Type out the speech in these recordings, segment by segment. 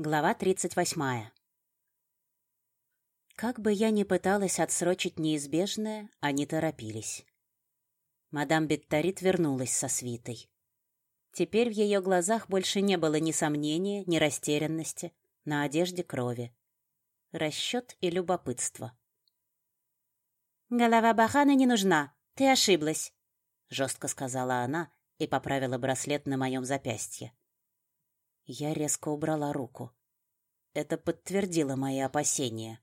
Глава 38. Как бы я ни пыталась отсрочить неизбежное, они торопились. Мадам Бетторит вернулась со свитой. Теперь в ее глазах больше не было ни сомнения, ни растерянности, на одежде крови. Расчет и любопытство. «Голова Бахана не нужна, ты ошиблась», — жестко сказала она и поправила браслет на моем запястье. Я резко убрала руку. Это подтвердило мои опасения.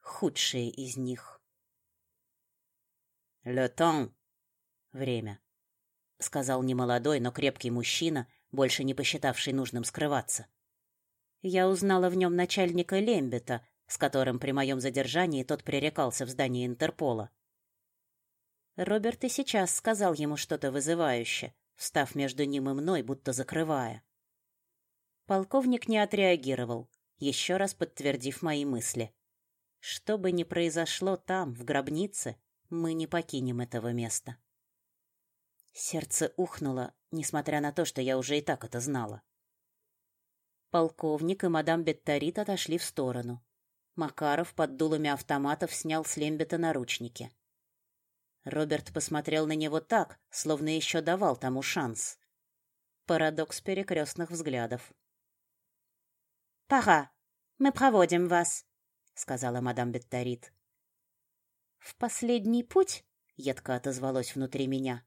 Худшие из них. «Le temps!» «Время», — сказал немолодой, но крепкий мужчина, больше не посчитавший нужным скрываться. Я узнала в нем начальника Лембета, с которым при моем задержании тот пререкался в здании Интерпола. Роберт и сейчас сказал ему что-то вызывающее, встав между ним и мной, будто закрывая. Полковник не отреагировал, еще раз подтвердив мои мысли. Что бы ни произошло там, в гробнице, мы не покинем этого места. Сердце ухнуло, несмотря на то, что я уже и так это знала. Полковник и мадам Бетторит отошли в сторону. Макаров под дулами автоматов снял с Лембета наручники. Роберт посмотрел на него так, словно еще давал тому шанс. Парадокс перекрестных взглядов. «Пора. Мы проводим вас», — сказала мадам Бетторит. «В последний путь?» — едко отозвалось внутри меня.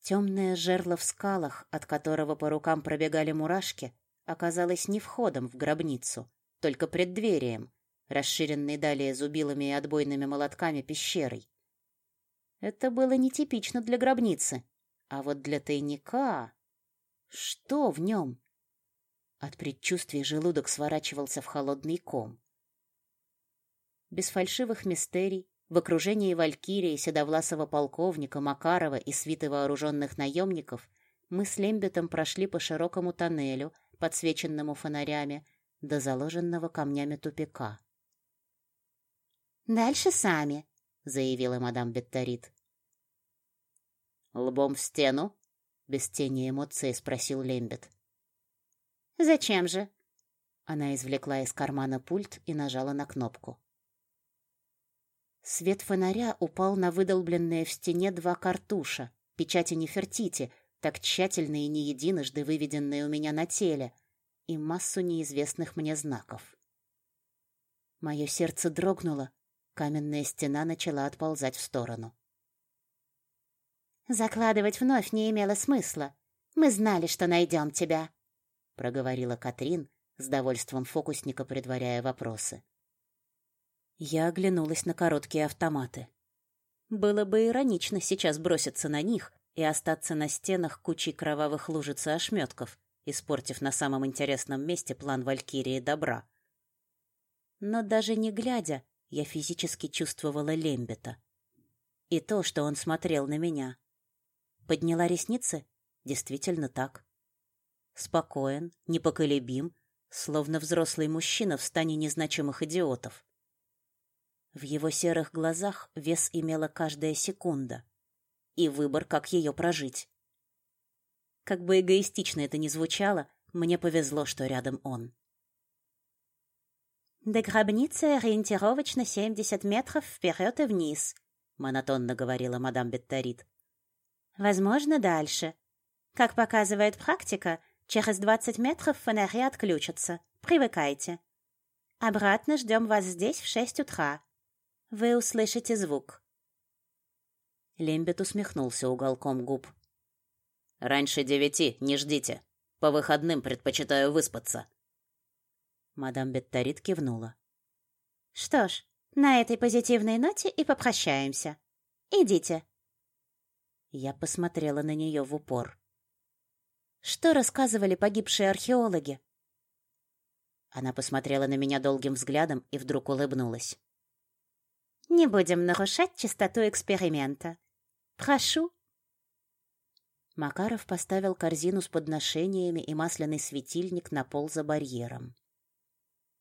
Темное жерло в скалах, от которого по рукам пробегали мурашки, оказалось не входом в гробницу, только преддверием, расширенной далее зубилами и отбойными молотками пещерой. Это было нетипично для гробницы, а вот для тайника... Что в нем? От предчувствия желудок сворачивался в холодный ком. Без фальшивых мистерий, в окружении Валькирии, седовласого полковника, Макарова и свиты вооруженных наемников, мы с Лембетом прошли по широкому тоннелю, подсвеченному фонарями, до заложенного камнями тупика. «Дальше сами», — заявила мадам Бетторит. «Лбом в стену?» — без тени эмоций спросил Лембет. «Зачем же?» Она извлекла из кармана пульт и нажала на кнопку. Свет фонаря упал на выдолбленные в стене два картуша, печати Нефертити, так тщательно и не единожды выведенные у меня на теле, и массу неизвестных мне знаков. Мое сердце дрогнуло, каменная стена начала отползать в сторону. «Закладывать вновь не имело смысла. Мы знали, что найдем тебя», проговорила Катрин, с довольством фокусника предваряя вопросы. Я оглянулась на короткие автоматы. Было бы иронично сейчас броситься на них и остаться на стенах кучей кровавых лужиц и ошметков, испортив на самом интересном месте план Валькирии добра. Но даже не глядя, я физически чувствовала Лембета. И то, что он смотрел на меня. Подняла ресницы? Действительно так спокоен, непоколебим, словно взрослый мужчина в стане незначимых идиотов. В его серых глазах вес имела каждая секунда и выбор, как ее прожить. Как бы эгоистично это ни звучало, мне повезло, что рядом он. «До гробницы ориентировочно семьдесят метров вперед и вниз», монотонно говорила мадам Бетторит. «Возможно, дальше. Как показывает практика, Через двадцать метров фонари отключатся. Привыкайте. Обратно ждем вас здесь в шесть утра. Вы услышите звук. Лембет усмехнулся уголком губ. Раньше девяти не ждите. По выходным предпочитаю выспаться. Мадам Бетторит кивнула. Что ж, на этой позитивной ноте и попрощаемся. Идите. Я посмотрела на нее в упор. Что рассказывали погибшие археологи? Она посмотрела на меня долгим взглядом и вдруг улыбнулась. Не будем нарушать чистоту эксперимента. Прошу. Макаров поставил корзину с подношениями и масляный светильник на пол за барьером.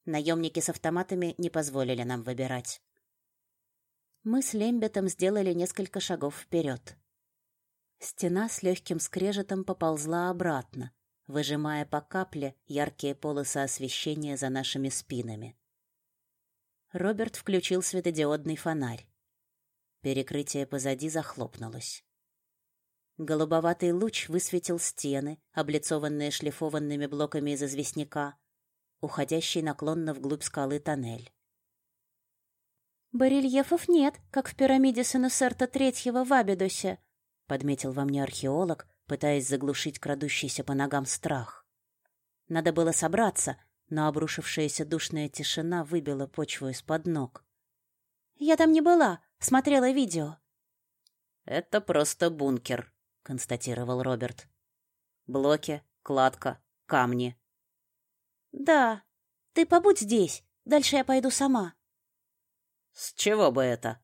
Наемники с автоматами не позволили нам выбирать. Мы с Лембетом сделали несколько шагов вперед. Стена с легким скрежетом поползла обратно, выжимая по капле яркие полосы освещения за нашими спинами. Роберт включил светодиодный фонарь. Перекрытие позади захлопнулось. Голубоватый луч высветил стены, облицованные шлифованными блоками из известняка, уходящий наклонно вглубь скалы тоннель. «Барельефов нет, как в пирамиде Сенусерта Третьего в Абидосе», подметил во мне археолог, пытаясь заглушить крадущийся по ногам страх. Надо было собраться, но обрушившаяся душная тишина выбила почву из-под ног. «Я там не была, смотрела видео». «Это просто бункер», — констатировал Роберт. «Блоки, кладка, камни». «Да, ты побудь здесь, дальше я пойду сама». «С чего бы это?»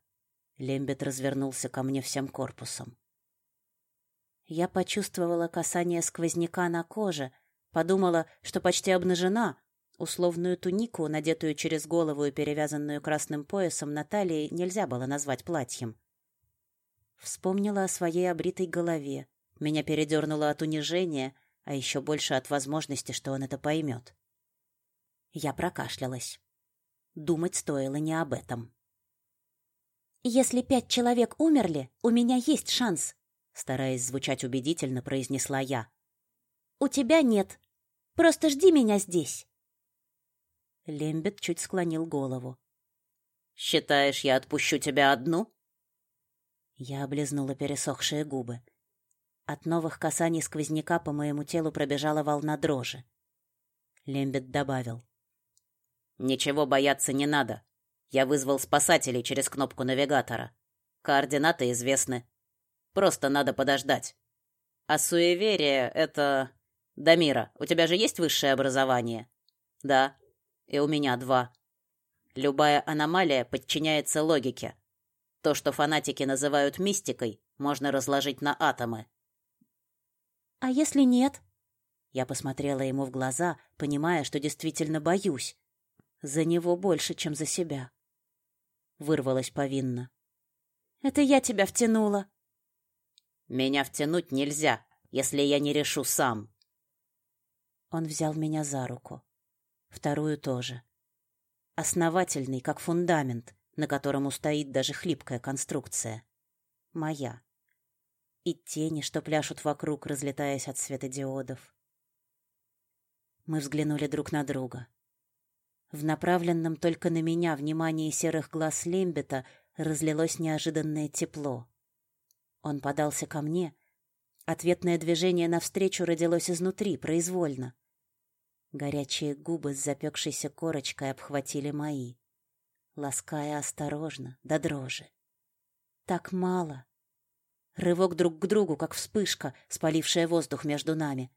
Лембет развернулся ко мне всем корпусом. Я почувствовала касание сквозняка на коже, подумала, что почти обнажена. Условную тунику, надетую через голову и перевязанную красным поясом на талии, нельзя было назвать платьем. Вспомнила о своей обритой голове. Меня передернуло от унижения, а еще больше от возможности, что он это поймет. Я прокашлялась. Думать стоило не об этом. «Если пять человек умерли, у меня есть шанс», стараясь звучать убедительно, произнесла я. У тебя нет. Просто жди меня здесь. Лембет чуть склонил голову. Считаешь, я отпущу тебя одну? Я облизнула пересохшие губы. От новых касаний сквозняка по моему телу пробежала волна дрожи. Лембет добавил: Ничего бояться не надо. Я вызвал спасателей через кнопку навигатора. Координаты известны. Просто надо подождать. А суеверие — это... Дамира, у тебя же есть высшее образование? Да. И у меня два. Любая аномалия подчиняется логике. То, что фанатики называют мистикой, можно разложить на атомы. А если нет? Я посмотрела ему в глаза, понимая, что действительно боюсь. За него больше, чем за себя. Вырвалась повинно. Это я тебя втянула. Меня втянуть нельзя, если я не решу сам. Он взял меня за руку. Вторую тоже. Основательный, как фундамент, на котором устоит даже хлипкая конструкция. Моя. И тени, что пляшут вокруг, разлетаясь от светодиодов. Мы взглянули друг на друга. В направленном только на меня внимании серых глаз Лембета разлилось неожиданное тепло. Он подался ко мне. Ответное движение навстречу родилось изнутри, произвольно. Горячие губы с запекшейся корочкой обхватили мои, лаская осторожно, до дрожи. Так мало. Рывок друг к другу, как вспышка, спалившая воздух между нами.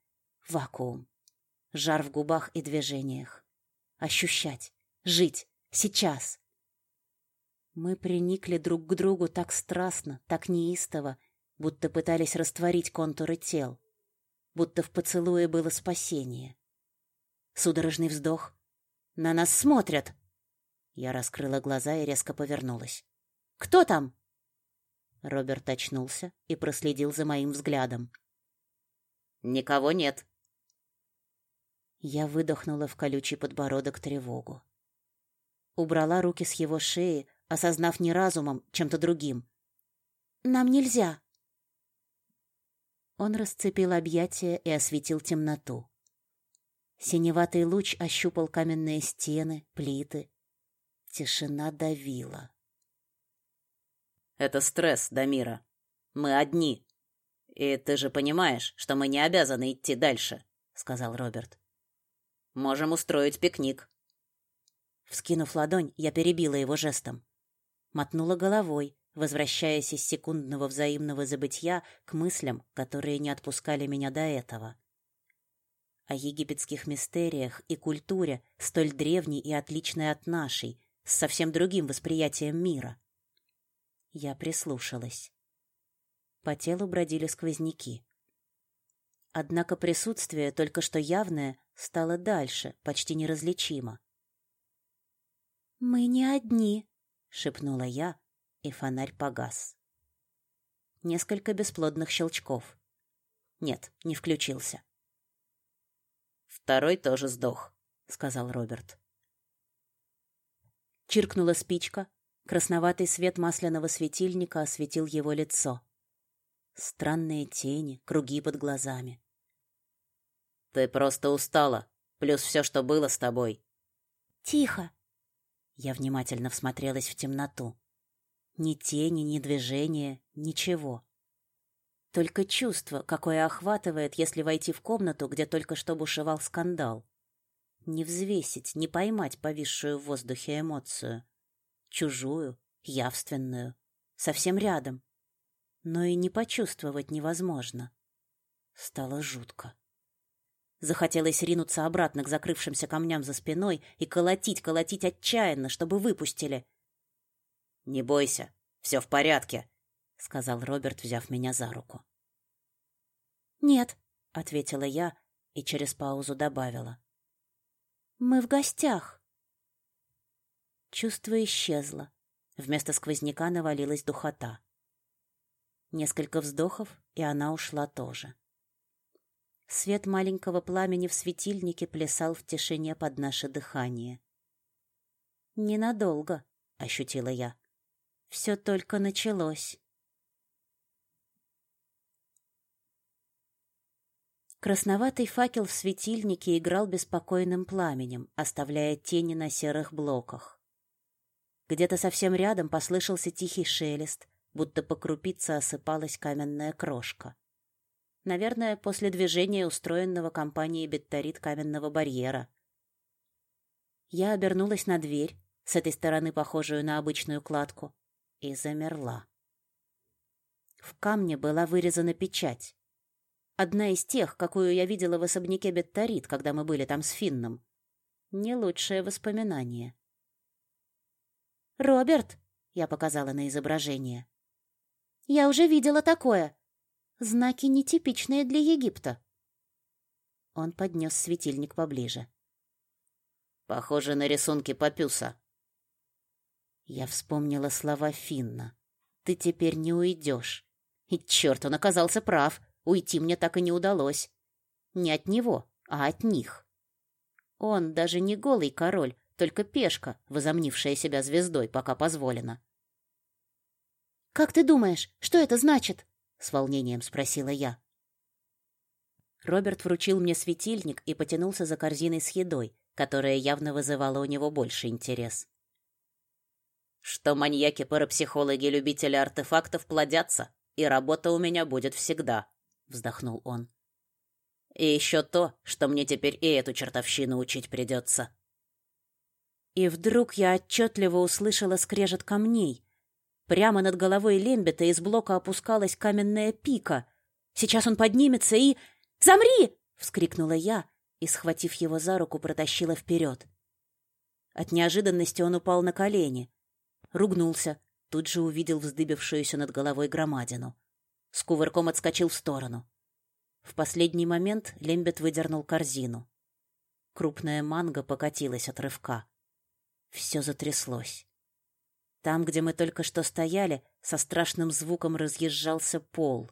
Вакуум. Жар в губах и движениях. Ощущать. Жить. Сейчас. Мы приникли друг к другу так страстно, так неистово, будто пытались растворить контуры тел, будто в поцелуе было спасение. Судорожный вздох. На нас смотрят. Я раскрыла глаза и резко повернулась. Кто там? Роберт очнулся и проследил за моим взглядом. Никого нет. Я выдохнула в колючий подбородок тревогу. Убрала руки с его шеи, осознав не разумом, чем-то другим. «Нам нельзя!» Он расцепил объятия и осветил темноту. Синеватый луч ощупал каменные стены, плиты. Тишина давила. «Это стресс, Дамира. Мы одни. И ты же понимаешь, что мы не обязаны идти дальше», — сказал Роберт. «Можем устроить пикник». Вскинув ладонь, я перебила его жестом мотнула головой, возвращаясь из секундного взаимного забытья к мыслям, которые не отпускали меня до этого. О египетских мистериях и культуре, столь древней и отличной от нашей, с совсем другим восприятием мира. Я прислушалась. По телу бродили сквозняки. Однако присутствие, только что явное, стало дальше, почти неразличимо. «Мы не одни», шепнула я, и фонарь погас. Несколько бесплодных щелчков. Нет, не включился. Второй тоже сдох, сказал Роберт. Чиркнула спичка. Красноватый свет масляного светильника осветил его лицо. Странные тени, круги под глазами. Ты просто устала, плюс все, что было с тобой. Тихо. Я внимательно всмотрелась в темноту. Ни тени, ни движения, ничего. Только чувство, какое охватывает, если войти в комнату, где только что бушевал скандал. Не взвесить, не поймать повисшую в воздухе эмоцию. Чужую, явственную, совсем рядом. Но и не почувствовать невозможно. Стало жутко. Захотелось ринуться обратно к закрывшимся камням за спиной и колотить, колотить отчаянно, чтобы выпустили. «Не бойся, все в порядке», — сказал Роберт, взяв меня за руку. «Нет», — ответила я и через паузу добавила. «Мы в гостях». Чувство исчезло. Вместо сквозняка навалилась духота. Несколько вздохов, и она ушла тоже. Свет маленького пламени в светильнике плясал в тишине под наше дыхание. «Ненадолго», — ощутила я. «Все только началось». Красноватый факел в светильнике играл беспокойным пламенем, оставляя тени на серых блоках. Где-то совсем рядом послышался тихий шелест, будто по крупице осыпалась каменная крошка. Наверное, после движения, устроенного компанией Бетторит каменного барьера. Я обернулась на дверь, с этой стороны похожую на обычную кладку, и замерла. В камне была вырезана печать. Одна из тех, какую я видела в особняке Бетторит, когда мы были там с Финном. Не лучшее воспоминание. «Роберт!» — я показала на изображение. Я уже видела такое. Знаки нетипичные для Египта. Он поднес светильник поближе. Похоже на рисунки Папюса. Я вспомнила слова Финна. Ты теперь не уйдешь. И черт, он оказался прав. Уйти мне так и не удалось. Не от него, а от них. Он даже не голый король, только пешка, возомнившая себя звездой, пока позволено. «Как ты думаешь, что это значит?» — с волнением спросила я. Роберт вручил мне светильник и потянулся за корзиной с едой, которая явно вызывала у него больше интерес. «Что маньяки-парапсихологи-любители артефактов плодятся, и работа у меня будет всегда», — вздохнул он. «И еще то, что мне теперь и эту чертовщину учить придется». И вдруг я отчетливо услышала скрежет камней, Прямо над головой Лембета из блока опускалась каменная пика. Сейчас он поднимется и... «Замри!» — вскрикнула я и, схватив его за руку, протащила вперед. От неожиданности он упал на колени. Ругнулся, тут же увидел вздыбившуюся над головой громадину. С кувырком отскочил в сторону. В последний момент Лембет выдернул корзину. Крупная манга покатилась от рывка. Все затряслось. Там, где мы только что стояли, со страшным звуком разъезжался пол.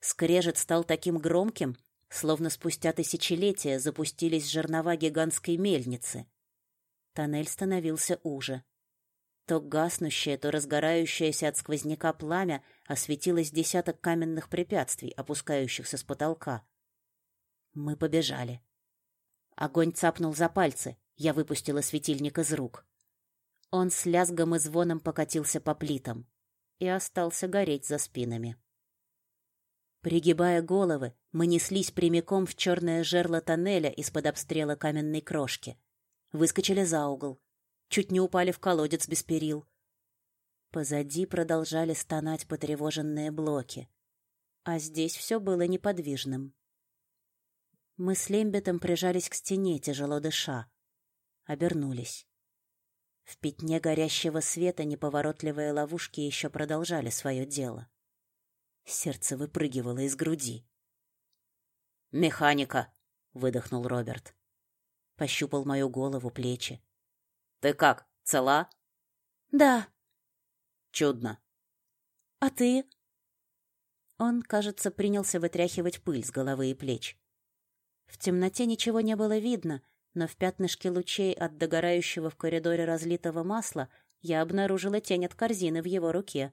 Скрежет стал таким громким, словно спустя тысячелетия запустились жернова гигантской мельницы. Тоннель становился уже. То гаснущее, то разгорающееся от сквозняка пламя осветилось десяток каменных препятствий, опускающихся с потолка. Мы побежали. Огонь цапнул за пальцы. Я выпустила светильник из рук. Он с лязгом и звоном покатился по плитам и остался гореть за спинами. Пригибая головы, мы неслись прямиком в черное жерло тоннеля из-под обстрела каменной крошки. Выскочили за угол. Чуть не упали в колодец без перил. Позади продолжали стонать потревоженные блоки. А здесь все было неподвижным. Мы с Лембетом прижались к стене, тяжело дыша. Обернулись. В пятне горящего света неповоротливые ловушки еще продолжали свое дело. Сердце выпрыгивало из груди. «Механика!» — выдохнул Роберт. Пощупал мою голову, плечи. «Ты как, цела?» «Да». «Чудно». «А ты?» Он, кажется, принялся вытряхивать пыль с головы и плеч. В темноте ничего не было видно, но в пятнышке лучей от догорающего в коридоре разлитого масла я обнаружила тень от корзины в его руке.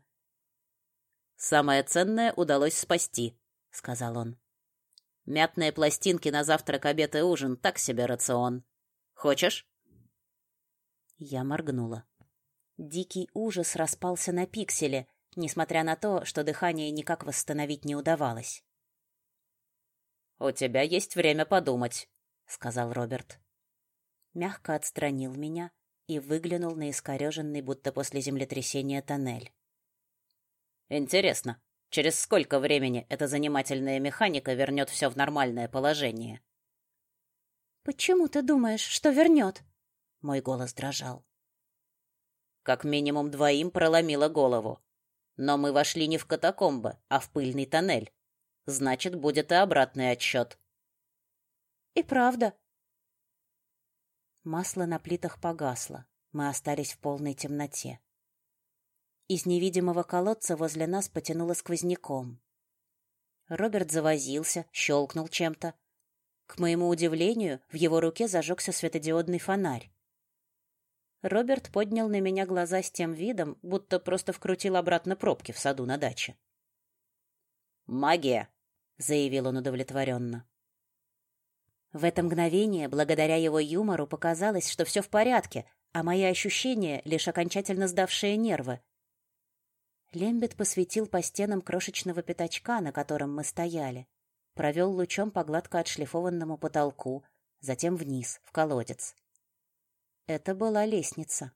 «Самое ценное удалось спасти», — сказал он. «Мятные пластинки на завтрак, обед и ужин — так себе рацион. Хочешь?» Я моргнула. Дикий ужас распался на пикселе, несмотря на то, что дыхание никак восстановить не удавалось. «У тебя есть время подумать», — сказал Роберт. Мягко отстранил меня и выглянул на искореженный, будто после землетрясения, тоннель. «Интересно, через сколько времени эта занимательная механика вернет все в нормальное положение?» «Почему ты думаешь, что вернет?» Мой голос дрожал. Как минимум двоим проломило голову. Но мы вошли не в катакомбы, а в пыльный тоннель. Значит, будет и обратный отсчет. И правда. Масло на плитах погасло. Мы остались в полной темноте. Из невидимого колодца возле нас потянуло сквозняком. Роберт завозился, щелкнул чем-то. К моему удивлению, в его руке зажегся светодиодный фонарь. Роберт поднял на меня глаза с тем видом, будто просто вкрутил обратно пробки в саду на даче. «Магия!» — заявил он удовлетворенно. В это мгновение, благодаря его юмору, показалось, что все в порядке, а мои ощущения — лишь окончательно сдавшие нервы. Лембет посветил по стенам крошечного пятачка, на котором мы стояли, провел лучом по гладко отшлифованному потолку, затем вниз, в колодец. Это была лестница.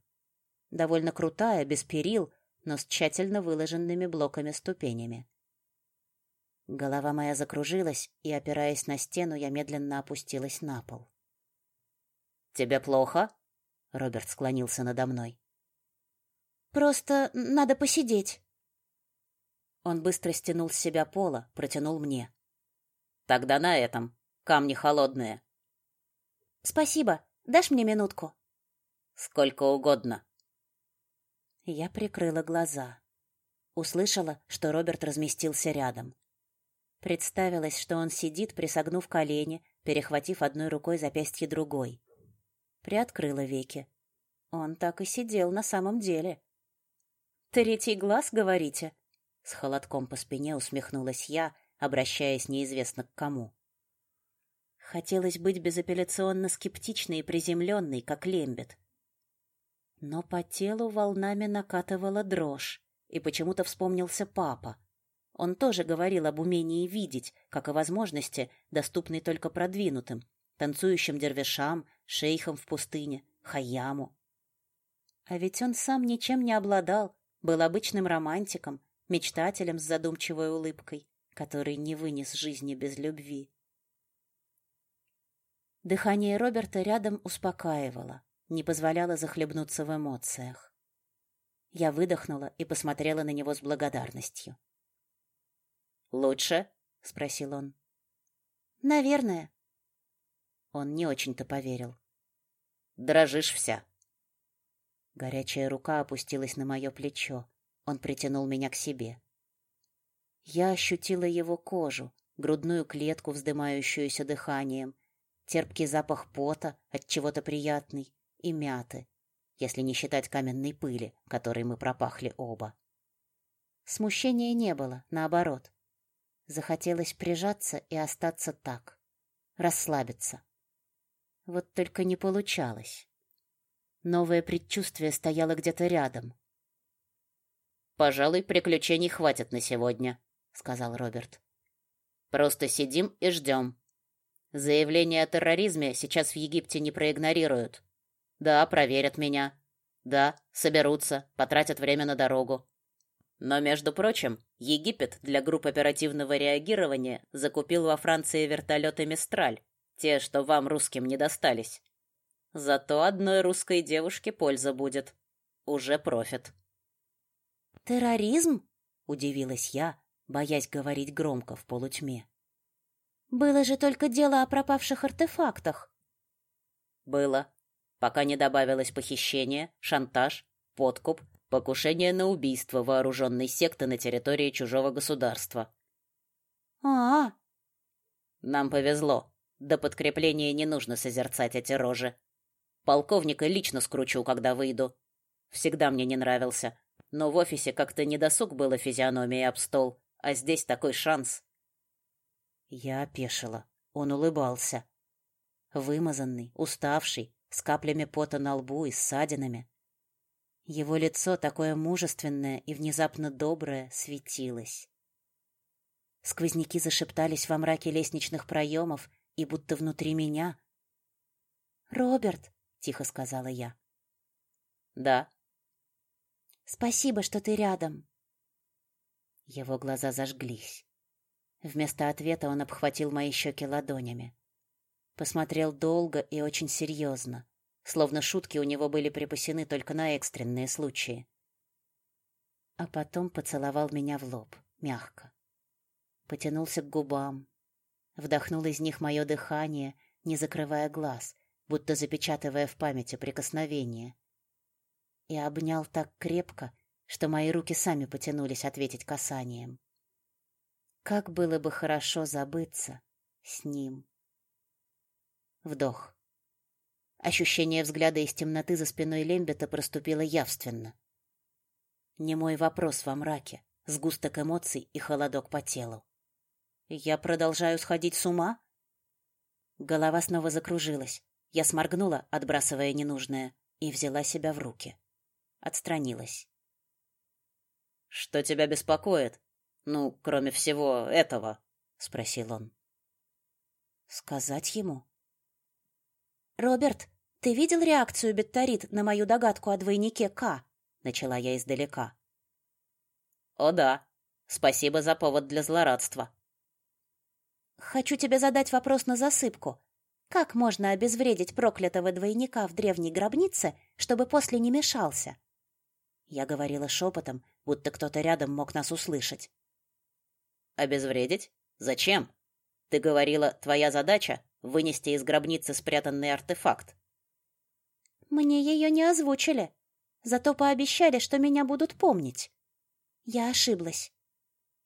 Довольно крутая, без перил, но с тщательно выложенными блоками-ступенями. Голова моя закружилась, и, опираясь на стену, я медленно опустилась на пол. «Тебе плохо?» — Роберт склонился надо мной. «Просто надо посидеть». Он быстро стянул с себя пола, протянул мне. «Тогда на этом. Камни холодные». «Спасибо. Дашь мне минутку?» Сколько угодно. Я прикрыла глаза. Услышала, что Роберт разместился рядом. Представилось, что он сидит, присогнув колени, перехватив одной рукой запястье другой. Приоткрыла веки. Он так и сидел на самом деле. «Третий глаз, говорите?» С холодком по спине усмехнулась я, обращаясь неизвестно к кому. Хотелось быть безапелляционно скептичной и приземленной, как Лембет. Но по телу волнами накатывала дрожь, и почему-то вспомнился папа. Он тоже говорил об умении видеть, как о возможности, доступной только продвинутым, танцующим дервишам, шейхам в пустыне, хаяму. А ведь он сам ничем не обладал, был обычным романтиком, мечтателем с задумчивой улыбкой, который не вынес жизни без любви. Дыхание Роберта рядом успокаивало не позволяла захлебнуться в эмоциях. Я выдохнула и посмотрела на него с благодарностью. «Лучше?» — спросил он. «Наверное». Он не очень-то поверил. «Дрожишь вся». Горячая рука опустилась на мое плечо. Он притянул меня к себе. Я ощутила его кожу, грудную клетку, вздымающуюся дыханием, терпкий запах пота, от чего-то приятный, и мяты, если не считать каменной пыли, которой мы пропахли оба. Смущения не было, наоборот. Захотелось прижаться и остаться так, расслабиться. Вот только не получалось. Новое предчувствие стояло где-то рядом. «Пожалуй, приключений хватит на сегодня», — сказал Роберт. «Просто сидим и ждем. Заявление о терроризме сейчас в Египте не проигнорируют. Да, проверят меня. Да, соберутся, потратят время на дорогу. Но, между прочим, Египет для групп оперативного реагирования закупил во Франции вертолеты «Мистраль», те, что вам, русским, не достались. Зато одной русской девушке польза будет. Уже профит. «Терроризм?» — удивилась я, боясь говорить громко в полутьме. «Было же только дело о пропавших артефактах». «Было пока не добавилось похищение, шантаж, подкуп, покушение на убийство вооруженной секты на территории чужого государства. А, -а, -а. Нам повезло. До подкрепления не нужно созерцать эти рожи. Полковника лично скручу, когда выйду. Всегда мне не нравился. Но в офисе как-то недосуг было физиономией об стол, а здесь такой шанс. Я опешила. Он улыбался. Вымазанный, уставший, с каплями пота на лбу и ссадинами. Его лицо, такое мужественное и внезапно доброе, светилось. Сквозняки зашептались во мраке лестничных проемов, и будто внутри меня. «Роберт», — тихо сказала я. «Да». «Спасибо, что ты рядом». Его глаза зажглись. Вместо ответа он обхватил мои щеки ладонями. Посмотрел долго и очень серьезно, словно шутки у него были припасены только на экстренные случаи. А потом поцеловал меня в лоб, мягко. Потянулся к губам, вдохнул из них мое дыхание, не закрывая глаз, будто запечатывая в памяти прикосновение. И обнял так крепко, что мои руки сами потянулись ответить касанием. Как было бы хорошо забыться с ним. Вдох. Ощущение взгляда из темноты за спиной Лембета проступило явственно. Не мой вопрос во мраке, сгусток эмоций и холодок по телу. Я продолжаю сходить с ума? Голова снова закружилась. Я сморгнула, отбрасывая ненужное, и взяла себя в руки. Отстранилась. Что тебя беспокоит? Ну, кроме всего этого, спросил он. Сказать ему? Роберт, ты видел реакцию Бетторит на мою догадку о двойнике К? начала я издалека. О да. Спасибо за повод для злорадства. Хочу тебе задать вопрос на засыпку. Как можно обезвредить проклятого двойника в древней гробнице, чтобы после не мешался? Я говорила шепотом, будто кто-то рядом мог нас услышать. Обезвредить? Зачем? Ты говорила, твоя задача вынести из гробницы спрятанный артефакт. Мне ее не озвучили, зато пообещали, что меня будут помнить. Я ошиблась.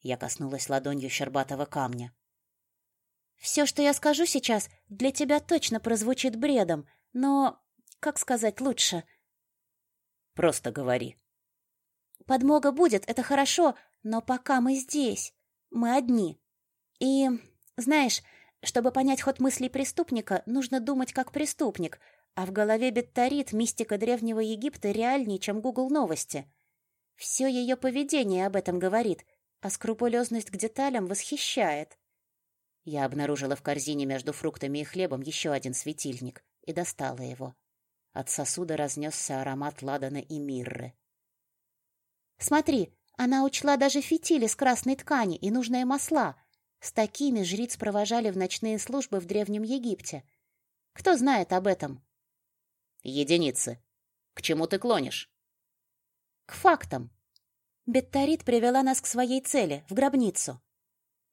Я коснулась ладонью щербатого камня. Все, что я скажу сейчас, для тебя точно прозвучит бредом, но, как сказать лучше? Просто говори. Подмога будет, это хорошо, но пока мы здесь, мы одни. И, знаешь, чтобы понять ход мыслей преступника, нужно думать как преступник, а в голове Бетторит мистика древнего Египта реальнее, чем Google новости. Все ее поведение об этом говорит, а скрупулезность к деталям восхищает. Я обнаружила в корзине между фруктами и хлебом еще один светильник и достала его. От сосуда разнесся аромат ладана и мирры. «Смотри, она учла даже фитили с красной ткани и нужные масла. С такими жриц провожали в ночные службы в Древнем Египте. Кто знает об этом?» «Единицы. К чему ты клонишь?» «К фактам. Бетторит привела нас к своей цели, в гробницу.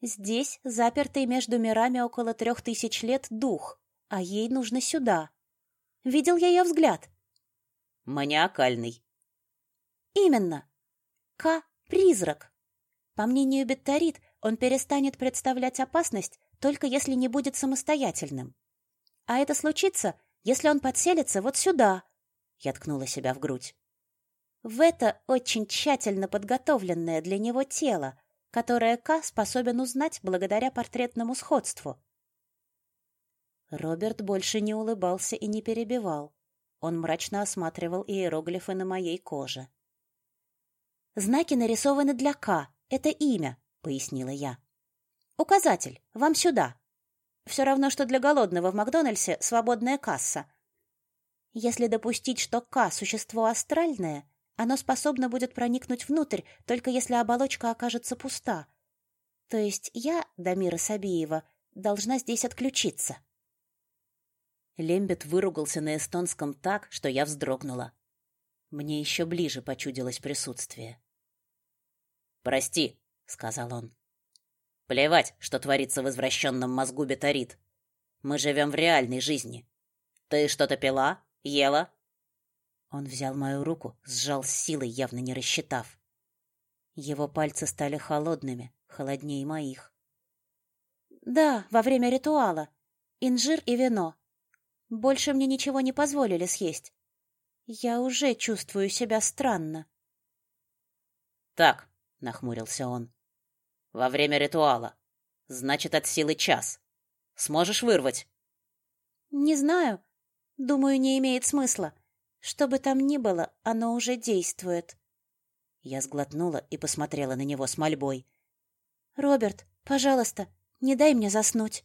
Здесь, запертый между мирами около трех тысяч лет, дух, а ей нужно сюда. Видел я ее взгляд? Маниакальный. Именно. К — призрак. По мнению Бетторит, он перестанет представлять опасность, только если не будет самостоятельным. А это случится, если он подселится вот сюда. Я ткнула себя в грудь. В это очень тщательно подготовленное для него тело, которое К способен узнать благодаря портретному сходству. Роберт больше не улыбался и не перебивал. Он мрачно осматривал иероглифы на моей коже. «Знаки нарисованы для К. Это имя», — пояснила я. «Указатель. Вам сюда. Все равно, что для голодного в Макдональдсе свободная касса. Если допустить, что К — существо астральное, оно способно будет проникнуть внутрь, только если оболочка окажется пуста. То есть я, Дамира Сабиева, должна здесь отключиться. Лембет выругался на эстонском так, что я вздрогнула. Мне еще ближе почудилось присутствие. «Прости», — сказал он. «Плевать, что творится в извращенном мозгу Бетарит. Мы живем в реальной жизни. Ты что-то пила? Ела? Он взял мою руку, сжал с силой, явно не рассчитав. Его пальцы стали холодными, холоднее моих. Да, во время ритуала. инжир и вино. Больше мне ничего не позволили съесть. Я уже чувствую себя странно. Так, нахмурился он. Во время ритуала. Значит, от силы час. Сможешь вырвать? Не знаю. Думаю, не имеет смысла. Что бы там ни было, оно уже действует. Я сглотнула и посмотрела на него с мольбой. Роберт, пожалуйста, не дай мне заснуть.